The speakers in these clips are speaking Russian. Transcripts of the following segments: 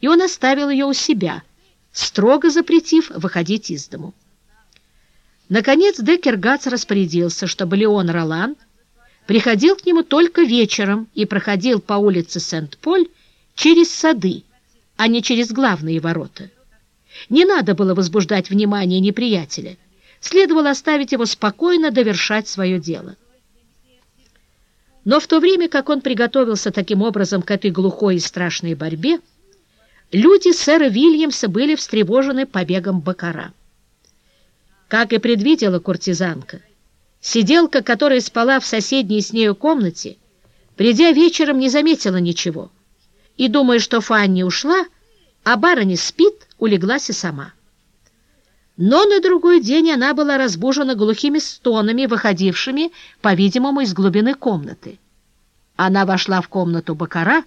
и он оставил ее у себя, строго запретив выходить из дому. Наконец Деккергац распорядился, чтобы Леон Ролан приходил к нему только вечером и проходил по улице Сент-Поль через сады, а не через главные ворота. Не надо было возбуждать внимание неприятеля, следовало оставить его спокойно довершать свое дело. Но в то время, как он приготовился таким образом к этой глухой и страшной борьбе, люди сэра Вильямса были встревожены побегом Бакара. Как и предвидела куртизанка, сиделка, которая спала в соседней с нею комнате, придя вечером, не заметила ничего, и, думая, что Фанни ушла, а барыня спит, улеглась и сама. Но на другой день она была разбужена глухими стонами, выходившими, по-видимому, из глубины комнаты. Она вошла в комнату Бакара,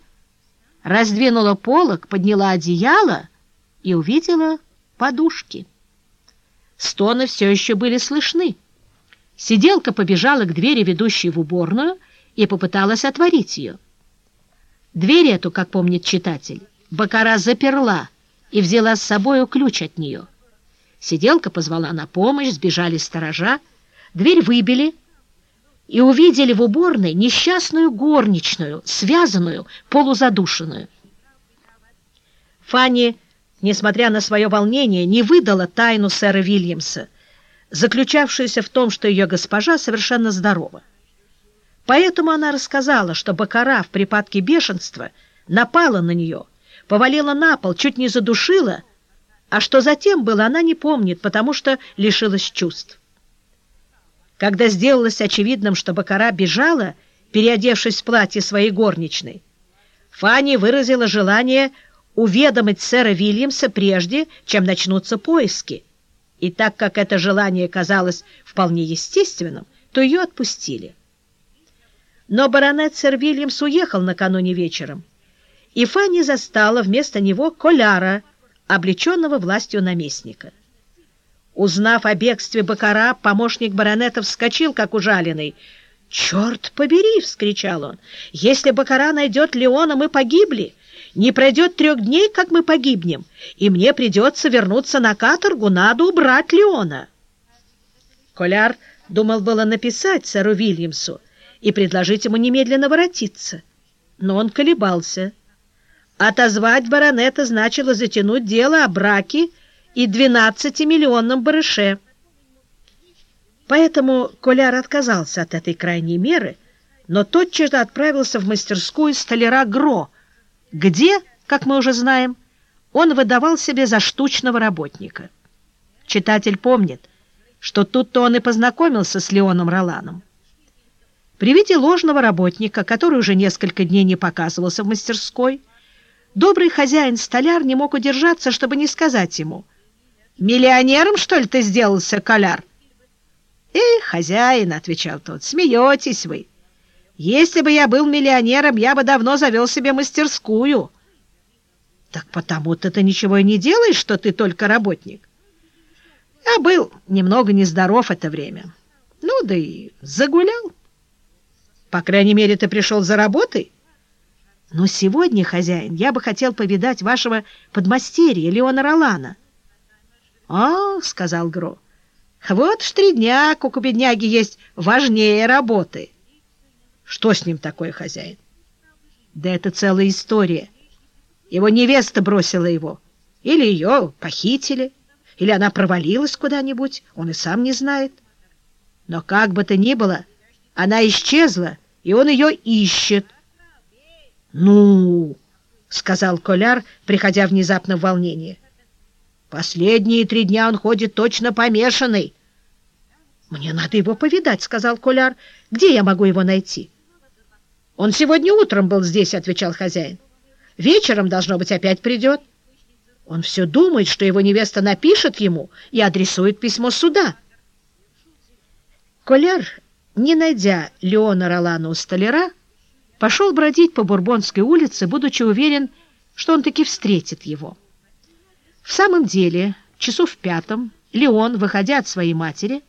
раздвинула полок, подняла одеяло и увидела подушки. Стоны все еще были слышны. Сиделка побежала к двери, ведущей в уборную, и попыталась отворить ее. Дверь эту, как помнит читатель, Бакара заперла и взяла с собой ключ от нее. Сиделка позвала на помощь, сбежали сторожа, дверь выбили и увидели в уборной несчастную горничную, связанную, полузадушенную. Фанни несмотря на свое волнение, не выдала тайну сэра Вильямса, заключавшуюся в том, что ее госпожа совершенно здорова. Поэтому она рассказала, что Бакара в припадке бешенства напала на нее, повалила на пол, чуть не задушила, а что затем было, она не помнит, потому что лишилась чувств. Когда сделалось очевидным, что Бакара бежала, переодевшись в платье своей горничной, Фанни выразила желание уведомить сэра Вильямса прежде, чем начнутся поиски. И так как это желание казалось вполне естественным, то ее отпустили. Но баронет сэр Вильямс уехал накануне вечером, и Фанни застала вместо него Коляра, облеченного властью наместника. Узнав о бегстве Бакара, помощник баронета вскочил, как ужаленный. «Черт побери!» — вскричал он. «Если Бакара найдет Леона, мы погибли!» Не пройдет трех дней, как мы погибнем, и мне придется вернуться на каторгу, надо убрать Леона. Коляр думал было написать сэру Вильямсу и предложить ему немедленно воротиться, но он колебался. Отозвать баронета значило затянуть дело о браке и двенадцатимиллионном барыше. Поэтому Коляр отказался от этой крайней меры, но тотчас же отправился в мастерскую столяра Гро, где, как мы уже знаем, он выдавал себе за штучного работника. Читатель помнит, что тут-то он и познакомился с Леоном Роланом. При виде ложного работника, который уже несколько дней не показывался в мастерской, добрый хозяин-столяр не мог удержаться, чтобы не сказать ему, «Миллионером, что ли, ты сделался, коляр?» «Эх, хозяин», — отвечал тот, — «смеетесь вы». Если бы я был миллионером, я бы давно завел себе мастерскую. Так потому-то ты ничего и не делаешь, что ты только работник. Я был немного нездоров это время. Ну, да и загулял. По крайней мере, ты пришел за работой. Но сегодня, хозяин, я бы хотел повидать вашего подмастерья Леона Ролана. — О, — сказал Гро, — вот ж три дня, как у бедняги есть важнее работы. — что с ним такое, хозяин? Да это целая история. Его невеста бросила его. Или ее похитили, или она провалилась куда-нибудь, он и сам не знает. Но как бы то ни было, она исчезла, и он ее ищет. — Ну, — сказал Коляр, приходя внезапно в волнение. — Последние три дня он ходит точно помешанный. — Мне надо его повидать, — сказал Коляр. — Где я могу его найти? — «Он сегодня утром был здесь», — отвечал хозяин. «Вечером, должно быть, опять придет. Он все думает, что его невеста напишет ему и адресует письмо сюда». Коляр, не найдя Леона Ролана у столяра, пошел бродить по Бурбонской улице, будучи уверен, что он таки встретит его. В самом деле, часу в пятом, Леон, выходя от своей матери,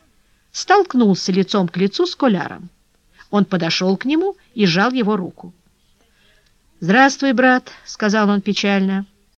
столкнулся лицом к лицу с Коляром. Он подошел к нему и сжал его руку. «Здравствуй, брат», — сказал он печально.